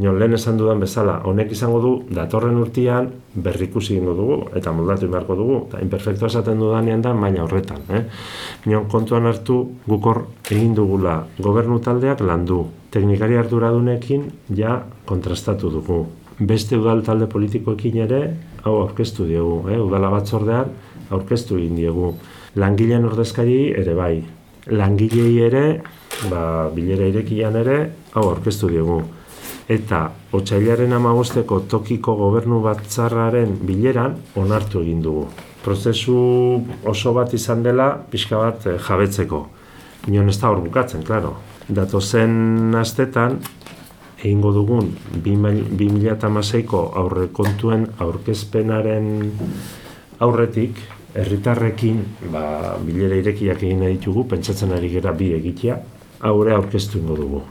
Nion lehen esan dudan bezala, honek izango du datorren urtean berrikusi egingo dugu eta moldatu beharko dugu. Eta imperfektua esaten dudanean da maina horretan. Eh? Nion kontuan hartu gukor egin dugula gobernu taldeak landu. Teknikari arduradunekin ja kontrastatu dugu. Beste udal talde politikoekin ere hau aurkeztu diegu. Eh? Udala batzordean aurkeztu egin diegu. Langileen ordezkari ere bai. Langilei ere, ba, bilera irekian ere, hau aurkeztu diegu eta otxailaren amagosteko tokiko gobernu batzarraren bileran onartu egin dugu. Prozesu oso bat izan dela pixka bat eh, jabetzeko. Inon ez da hor bukatzen, klaro. Dato zen astetan, egingo dugun 2006ko aurre kontuen aurkezpenaren aurretik, herritarrekin ba, bilera irekiak egin ditugu, pentsatzen ari gera bi egitea, aurre aurkeztu ingo dugu.